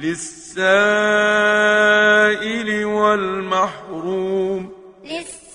للسائل والمحروم. للسائل